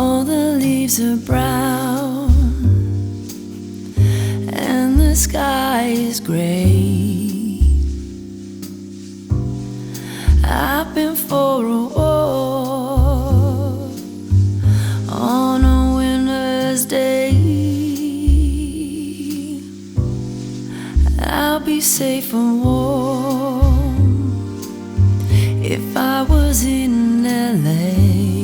All the leaves are brown and the sky is gray. I've been for a walk on a winter's day. I'll be safe and warm if I was in LA.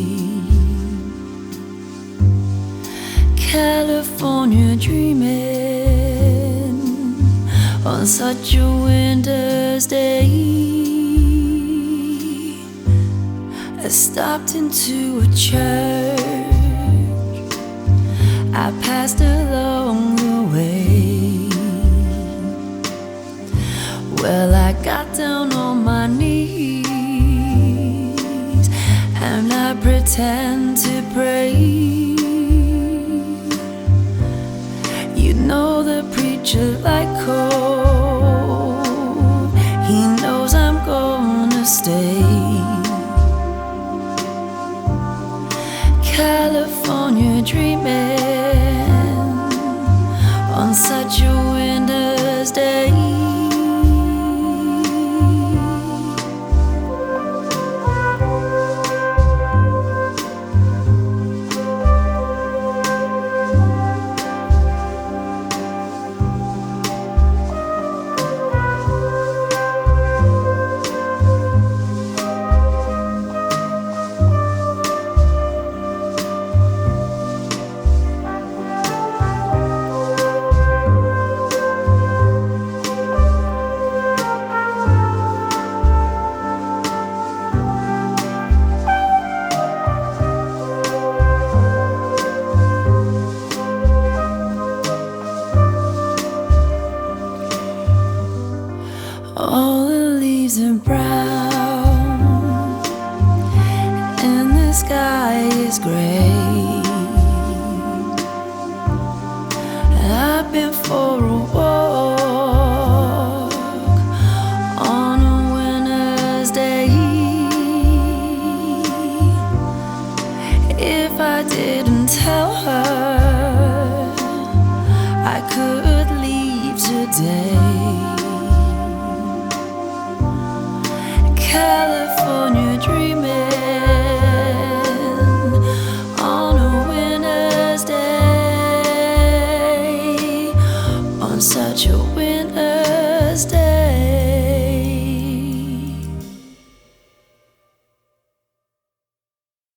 California dreaming on such a winter's day. I stopped into a church. I passed along the way. Well, I got down on my knees and I pretend to pray. Like cold. He knows I'm gonna stay. California dreaming on such a winter's day. All the leaves are brown and the sky is gray. I've been for a walk on a winter's day. If I didn't tell her, I could leave today.